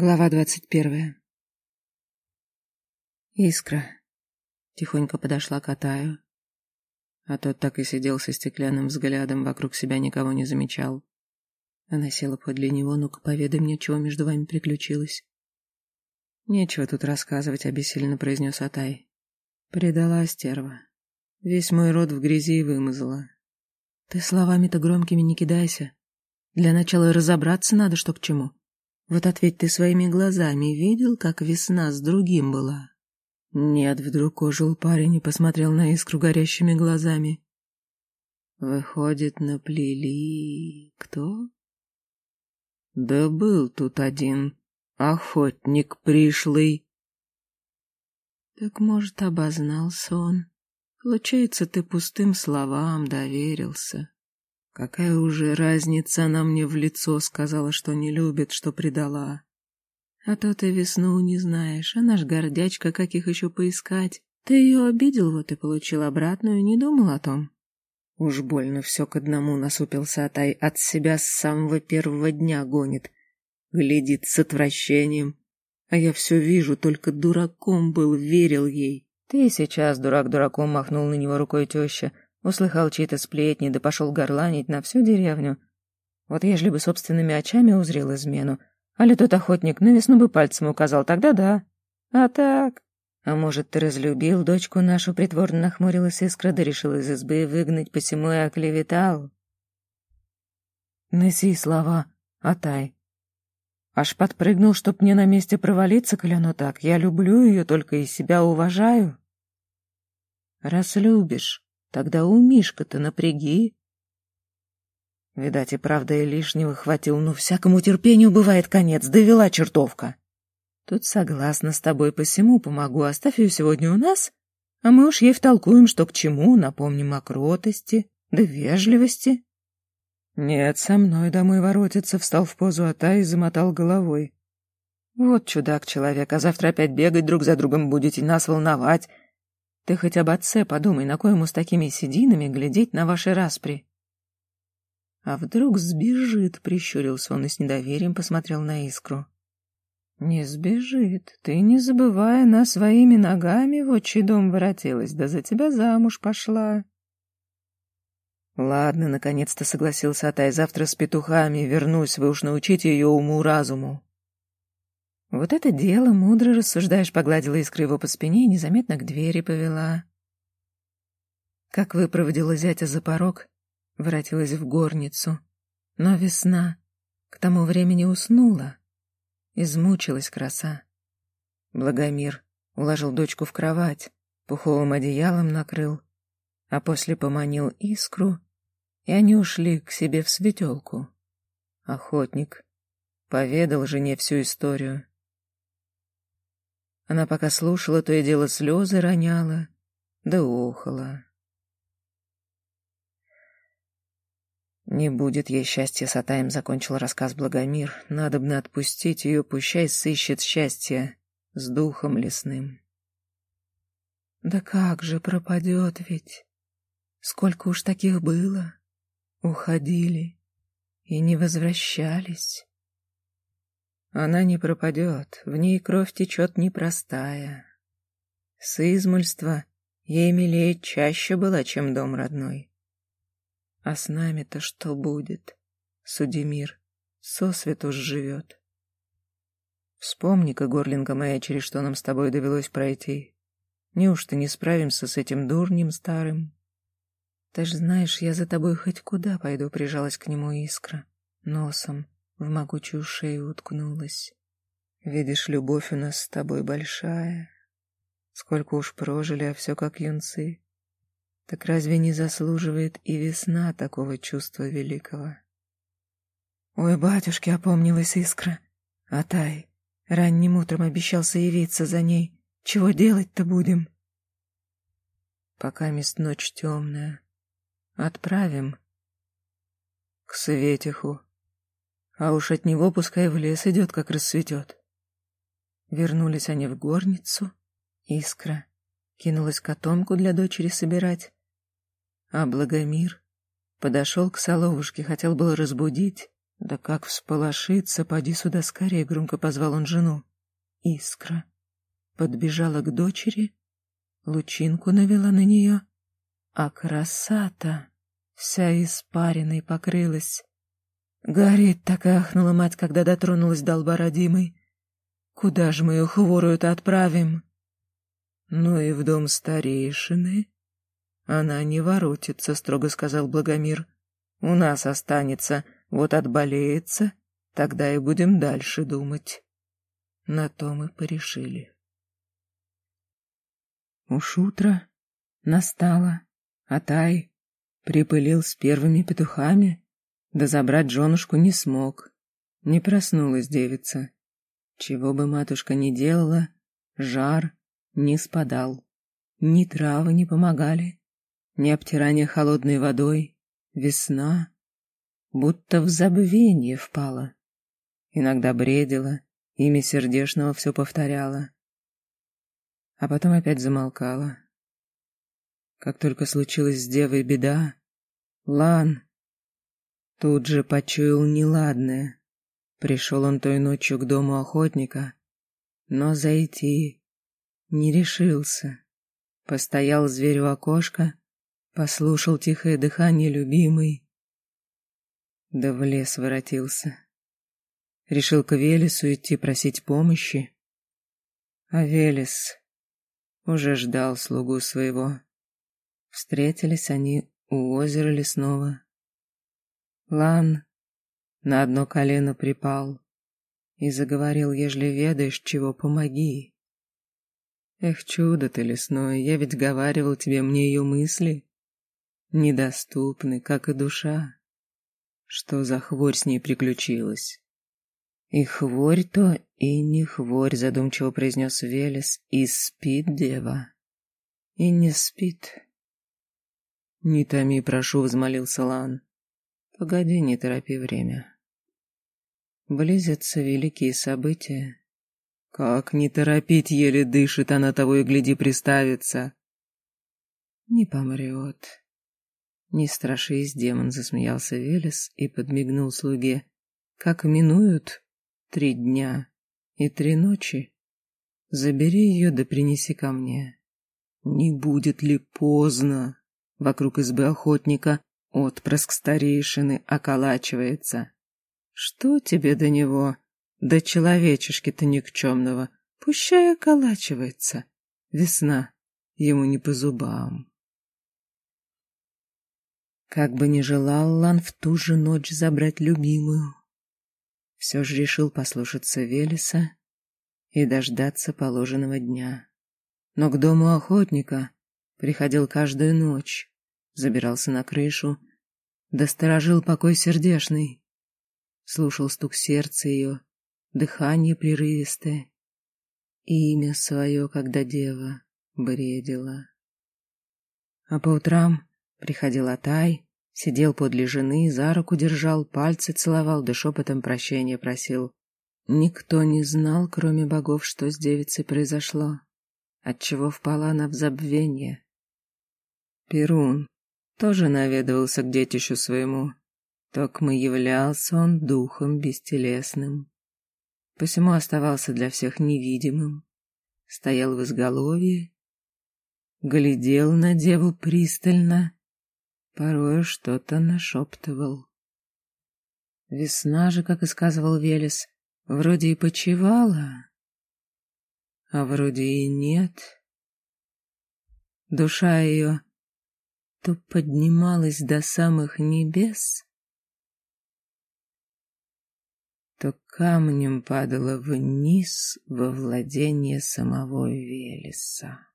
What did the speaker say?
Глава двадцать первая. Искра тихонько подошла к Атаю, а тот так и сидел со стеклянным взглядом, вокруг себя никого не замечал. Она села подле него, ну-ка поведай мне, чего между вами приключилось. Нечего тут рассказывать, обессиленно произнес Атай. Предала стерва. Весь мой род в грязи вымазала. Ты словами-то громкими не кидайся. Для начала разобраться надо, что к чему. Вот ответь ты своими глазами, видел, как весна с другим была? Нет, вдруг ожил парень и посмотрел на искру горящими глазами. Выходит, наплели... Кто? Да был тут один охотник пришлый. Так, может, обознался он. Получается, ты пустым словам доверился. Какая уже разница, она мне в лицо сказала, что не любит, что предала. А то ты весну не знаешь, она ж гордячка, каких еще поискать. Ты ее обидел, вот и получил обратную, не думал о том. Уж больно все к одному насупился Атай, от себя с самого первого дня гонит. Глядит с отвращением. А я все вижу, только дураком был, верил ей. Ты сейчас, дурак дураком, махнул на него рукой теща. Услыхал чьи-то сплетни, да пошел горланить на всю деревню. Вот ежели бы собственными очами узрел измену, а ли тот охотник на весну бы пальцем указал, тогда да. А так... А может, ты разлюбил дочку нашу, притворно нахмурилась искра, да решил из избы выгнать, посему и оклеветал? Неси слова, Атай. Аж подпрыгнул, чтоб мне на месте провалиться, коли оно так. Я люблю ее, только и себя уважаю. Раз любишь, Тогда у Мишка-то напряги. Видать, и правда и лишнего хватил, но всякому терпению бывает конец, довела чертовка. Тут согласна с тобой, посему помогу, оставь ее сегодня у нас, а мы уж ей втолкуем, что к чему, напомним о кротости, да вежливости. Нет, со мной домой воротится, встал в позу Ата и замотал головой. Вот чудак-человек, а завтра опять бегать друг за другом будете, нас волновать, ты хоть об отце подумай, на кое ему с такими сединами глядеть на ваши распри. А вдруг сбежит, прищурился он и с недоверием посмотрел на искру. Не сбежит, ты не забывай, она своими ногами в отчий дом воротилась, да за тебя замуж пошла. Ладно, наконец-то согласился Атай, завтра с петухами вернусь, вы уж научите ее уму-разуму. Вот это дело, мудро рассуждаешь, погладила искры его по спине и незаметно к двери повела. Как выпроводила зятя за порог, воротилась в горницу. Но весна к тому времени уснула. Измучилась краса. Благомир уложил дочку в кровать, пуховым одеялом накрыл, а после поманил искру, и они ушли к себе в светелку. Охотник поведал жене всю историю. Она пока слушала, то и дело слезы роняла, да охала. «Не будет ей счастья с Атаем», — закончил рассказ Благомир. «Надобно отпустить ее, пущай сыщет счастье с духом лесным». «Да как же пропадет ведь? Сколько уж таких было? Уходили и не возвращались». Она не пропадет, в ней кровь течет непростая. С измульства ей милее чаще была, чем дом родной. А с нами-то что будет? Судимир сосвету живет. Вспомни-ка, горлинка моя, через что нам с тобой довелось пройти. Неужто не справимся с этим дурнем старым? Ты ж знаешь, я за тобой хоть куда пойду, прижалась к нему искра, носом, в могучую шею уткнулась. Видишь, любовь у нас с тобой большая. Сколько уж прожили, а все как юнцы. Так разве не заслуживает и весна такого чувства великого? Ой, батюшки, опомнилась искра. А тай, ранним утром обещался явиться за ней. Чего делать-то будем? Пока мест ночь темная. Отправим к Светиху. А уж от него пускай в лес идет, как рассветет. Вернулись они в горницу. Искра кинулась котомку для дочери собирать. А Благомир подошел к Соловушке, хотел было разбудить, Да как всполошиться, поди сюда скорее, громко позвал он жену. Искра подбежала к дочери, лучинку навела на нее, а красота вся испаренной покрылась. Горит так ахнула мать, когда дотронулась до лба родимой. Куда ж мы ее хворую-то отправим? Ну и в дом старейшины. Она не воротится, строго сказал Благомир. У нас останется, вот отболеется, тогда и будем дальше думать. На то мы порешили. Уж утро настало, а Тай припылил с первыми петухами, да забрать женушку не смог. Не проснулась девица. Чего бы матушка ни делала, жар не спадал. Ни травы не помогали, ни обтирание холодной водой, весна будто в забвение впала. Иногда бредила, имя сердешного все повторяла. А потом опять замолкала. Как только случилась с девой беда, Лан тут же почуял неладное. Пришел он той ночью к дому охотника, но зайти не решился. Постоял зверь у окошка, послушал тихое дыхание любимой, да в лес воротился. Решил к Велесу идти просить помощи. А Велес уже ждал слугу своего. Встретились они у озера лесного. Лан на одно колено припал и заговорил, ежели ведаешь, чего помоги. Эх, чудо ты лесное, я ведь говаривал тебе мне ее мысли. Недоступны, как и душа. Что за хворь с ней приключилась? И хворь то, и не хворь, задумчиво произнес Велес, и спит дева. И не спит. Не томи, прошу, взмолился Лан. Погоди, не торопи время. Близятся великие события. Как не торопить, еле дышит, она того и гляди приставится. Не помрет. «Не страшись, демон», — засмеялся Велес и подмигнул слуге. «Как минуют три дня и три ночи, забери ее да принеси ко мне. Не будет ли поздно?» Вокруг избы охотника отпрыск старейшины околачивается. «Что тебе до него, до человечешки-то никчемного? Пущай околачивается. Весна ему не по зубам». Как бы ни желал Лан в ту же ночь забрать любимую, все же решил послушаться Велеса и дождаться положенного дня. Но к дому охотника приходил каждую ночь, забирался на крышу, досторожил покой сердешный, слушал стук сердца ее, дыхание прерывистое, имя свое, когда дева бредила. А по утрам Приходил Атай, сидел подле жены, за руку держал, пальцы целовал, да шепотом прощения просил. Никто не знал, кроме богов, что с девицей произошло, отчего впала она в забвение. Перун тоже наведывался к детищу своему, токмо являлся он духом бестелесным. Посему оставался для всех невидимым, стоял в изголовье, глядел на деву пристально порою что-то нашептывал. Весна же, как и сказывал Велес, вроде и почивала, а вроде и нет. Душа ее то поднималась до самых небес, то камнем падала вниз во владение самого Велеса.